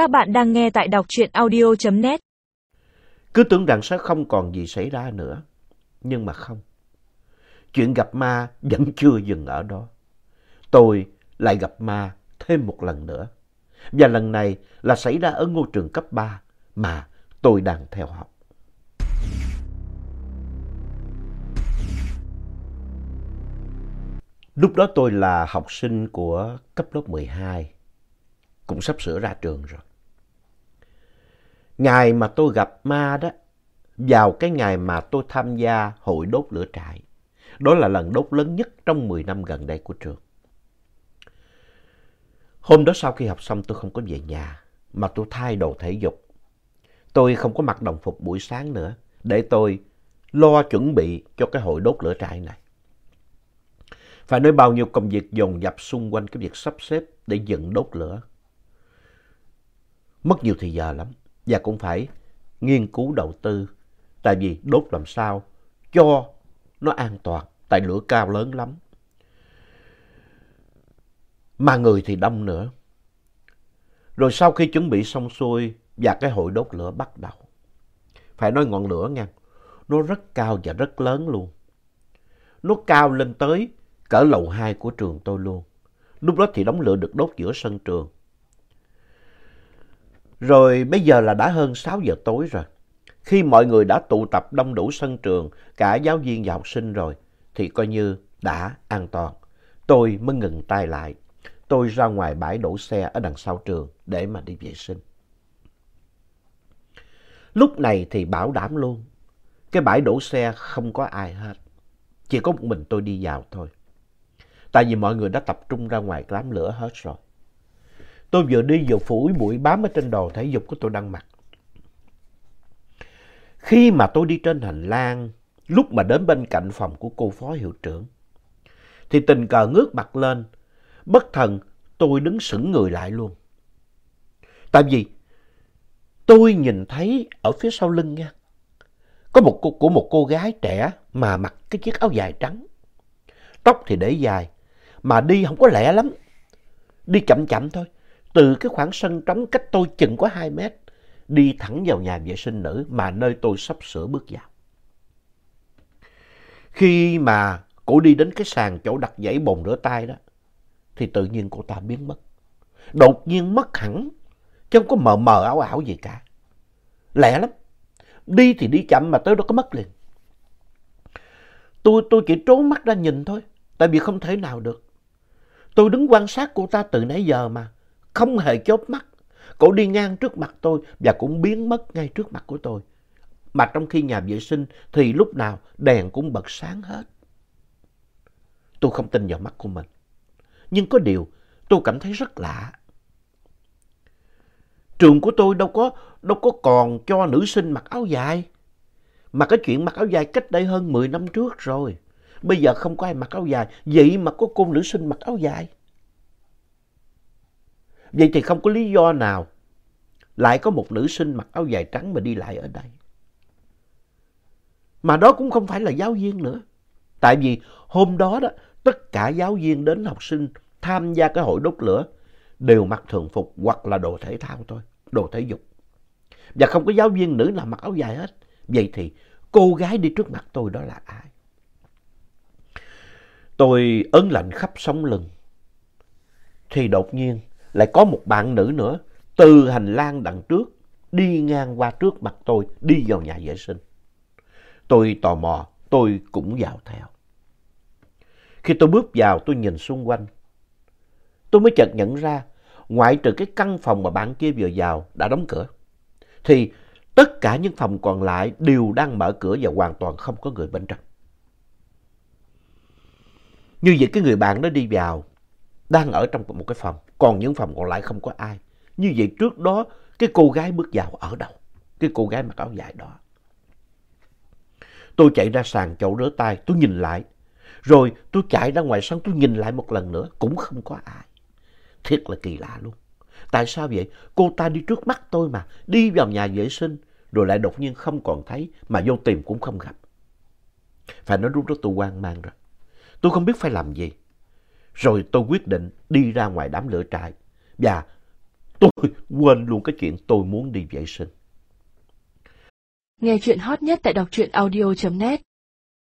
Các bạn đang nghe tại đọc truyện audio.net. Cứ tưởng rằng sẽ không còn gì xảy ra nữa. Nhưng mà không. Chuyện gặp ma vẫn chưa dừng ở đó. Tôi lại gặp ma thêm một lần nữa. Và lần này là xảy ra ở ngôi trường cấp 3 mà tôi đang theo học. Lúc đó tôi là học sinh của cấp lớp 12, cũng sắp sửa ra trường rồi. Ngày mà tôi gặp ma đó, vào cái ngày mà tôi tham gia hội đốt lửa trại. Đó là lần đốt lớn nhất trong 10 năm gần đây của trường. Hôm đó sau khi học xong tôi không có về nhà, mà tôi thay đồ thể dục. Tôi không có mặc đồng phục buổi sáng nữa, để tôi lo chuẩn bị cho cái hội đốt lửa trại này. Phải nói bao nhiêu công việc dồn dập xung quanh cái việc sắp xếp để dựng đốt lửa. Mất nhiều thời giờ lắm và cũng phải nghiên cứu đầu tư. Tại vì đốt làm sao cho nó an toàn, tại lửa cao lớn lắm. Mà người thì đông nữa. Rồi sau khi chuẩn bị xong xuôi và cái hội đốt lửa bắt đầu. Phải nói ngọn lửa nha, nó rất cao và rất lớn luôn. Nó cao lên tới cỡ lầu 2 của trường tôi luôn. Lúc đó thì đống lửa được đốt giữa sân trường. Rồi bây giờ là đã hơn 6 giờ tối rồi. Khi mọi người đã tụ tập đông đủ sân trường, cả giáo viên và học sinh rồi, thì coi như đã an toàn. Tôi mới ngừng tay lại. Tôi ra ngoài bãi đổ xe ở đằng sau trường để mà đi vệ sinh. Lúc này thì bảo đảm luôn, cái bãi đổ xe không có ai hết. Chỉ có một mình tôi đi vào thôi. Tại vì mọi người đã tập trung ra ngoài đám lửa hết rồi. Tôi vừa đi vừa phủi bụi bám ở trên đồ thể dục của tôi đang mặc. Khi mà tôi đi trên hành lang, lúc mà đến bên cạnh phòng của cô phó hiệu trưởng, thì tình cờ ngước mặt lên, bất thần tôi đứng sững người lại luôn. Tại vì tôi nhìn thấy ở phía sau lưng nha, có một cô, của một cô gái trẻ mà mặc cái chiếc áo dài trắng. Tóc thì để dài, mà đi không có lẹ lắm. Đi chậm chậm thôi. Từ cái khoảng sân trống cách tôi chừng có 2 mét, đi thẳng vào nhà vệ sinh nữ mà nơi tôi sắp sửa bước vào. Khi mà cô đi đến cái sàn chỗ đặt giấy bồn rửa tay đó, thì tự nhiên cô ta biến mất. Đột nhiên mất hẳn, chứ không có mờ mờ ảo ảo gì cả. Lẹ lắm. Đi thì đi chậm mà tới đó có mất liền. Tôi, tôi chỉ trố mắt ra nhìn thôi, tại vì không thể nào được. Tôi đứng quan sát cô ta từ nãy giờ mà, không hề chớp mắt. Cổ đi ngang trước mặt tôi và cũng biến mất ngay trước mặt của tôi. Mà trong khi nhà vệ sinh thì lúc nào đèn cũng bật sáng hết. Tôi không tin vào mắt của mình. Nhưng có điều tôi cảm thấy rất lạ. Trường của tôi đâu có, đâu có còn cho nữ sinh mặc áo dài. Mà cái chuyện mặc áo dài cách đây hơn 10 năm trước rồi. Bây giờ không có ai mặc áo dài, vậy mà có cô nữ sinh mặc áo dài. Vậy thì không có lý do nào lại có một nữ sinh mặc áo dài trắng mà đi lại ở đây. Mà đó cũng không phải là giáo viên nữa. Tại vì hôm đó đó, tất cả giáo viên đến học sinh tham gia cái hội đốt lửa đều mặc thường phục hoặc là đồ thể thao thôi, đồ thể dục. Và không có giáo viên nữ nào mặc áo dài hết. Vậy thì cô gái đi trước mặt tôi đó là ai? Tôi ấn lạnh khắp sống lưng. Thì đột nhiên lại có một bạn nữ nữa từ hành lang đằng trước đi ngang qua trước mặt tôi đi vào nhà vệ sinh. Tôi tò mò, tôi cũng vào theo. Khi tôi bước vào tôi nhìn xung quanh. Tôi mới chợt nhận ra ngoại trừ cái căn phòng mà bạn kia vừa vào đã đóng cửa. Thì tất cả những phòng còn lại đều đang mở cửa và hoàn toàn không có người bên trong. Như vậy cái người bạn đó đi vào, đang ở trong một cái phòng, còn những phòng còn lại không có ai. Như vậy trước đó cái cô gái bước vào ở đâu? Cái cô gái mặc áo dài đó. Tôi chạy ra sàn chậu rửa tay, tôi nhìn lại. Rồi tôi chạy ra ngoài sân, tôi nhìn lại một lần nữa, cũng không có ai. Thiệt là kỳ lạ luôn. Tại sao vậy? Cô ta đi trước mắt tôi mà, đi vào nhà vệ sinh, rồi lại đột nhiên không còn thấy, mà vô tìm cũng không gặp. Phải nói lúc đó tôi hoang mang rồi. Tôi không biết phải làm gì. Rồi tôi quyết định đi ra ngoài đám lửa trại và tôi quên luôn cái chuyện tôi muốn đi vệ sinh. Nghe chuyện hot nhất tại đọc truyện audio.net